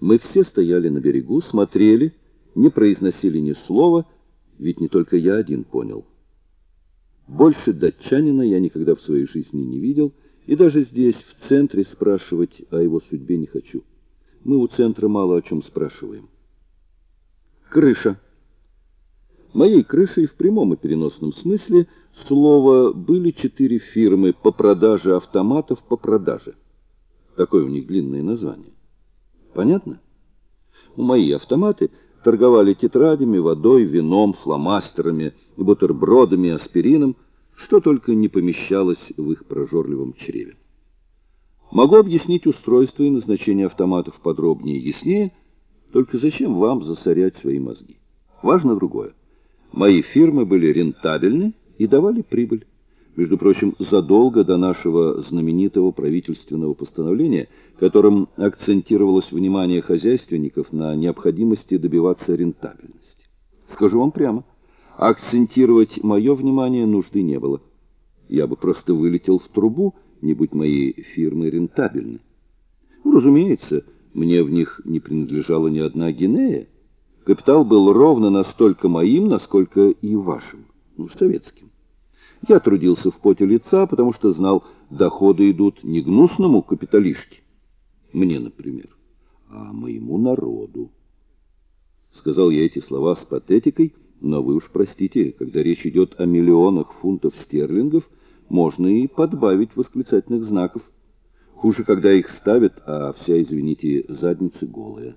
Мы все стояли на берегу, смотрели, не произносили ни слова, ведь не только я один понял. Больше датчанина я никогда в своей жизни не видел, и даже здесь, в центре, спрашивать о его судьбе не хочу. Мы у центра мало о чем спрашиваем. Крыша. Моей крышей в прямом и переносном смысле слова были четыре фирмы по продаже автоматов по продаже. Такое у них длинное название. Понятно? У мои автоматы торговали тетрадями, водой, вином, фломастерами, бутербродами, аспирином, что только не помещалось в их прожорливом чреве. Могу объяснить устройство и назначение автоматов подробнее и яснее, только зачем вам засорять свои мозги? Важно другое. Мои фирмы были рентабельны и давали прибыль. Между прочим, задолго до нашего знаменитого правительственного постановления, которым акцентировалось внимание хозяйственников на необходимости добиваться рентабельности. Скажу вам прямо, акцентировать мое внимание нужды не было. Я бы просто вылетел в трубу, не будь мои фирмы рентабельны. Ну, разумеется, мне в них не принадлежала ни одна гинея. Капитал был ровно настолько моим, насколько и вашим, ну, советским. Я трудился в поте лица, потому что знал, доходы идут не гнусному капиталишке, мне, например, а моему народу. Сказал я эти слова с патетикой, но вы уж простите, когда речь идет о миллионах фунтов стерлингов, можно и подбавить восклицательных знаков. Хуже, когда их ставят, а вся, извините, задница голая.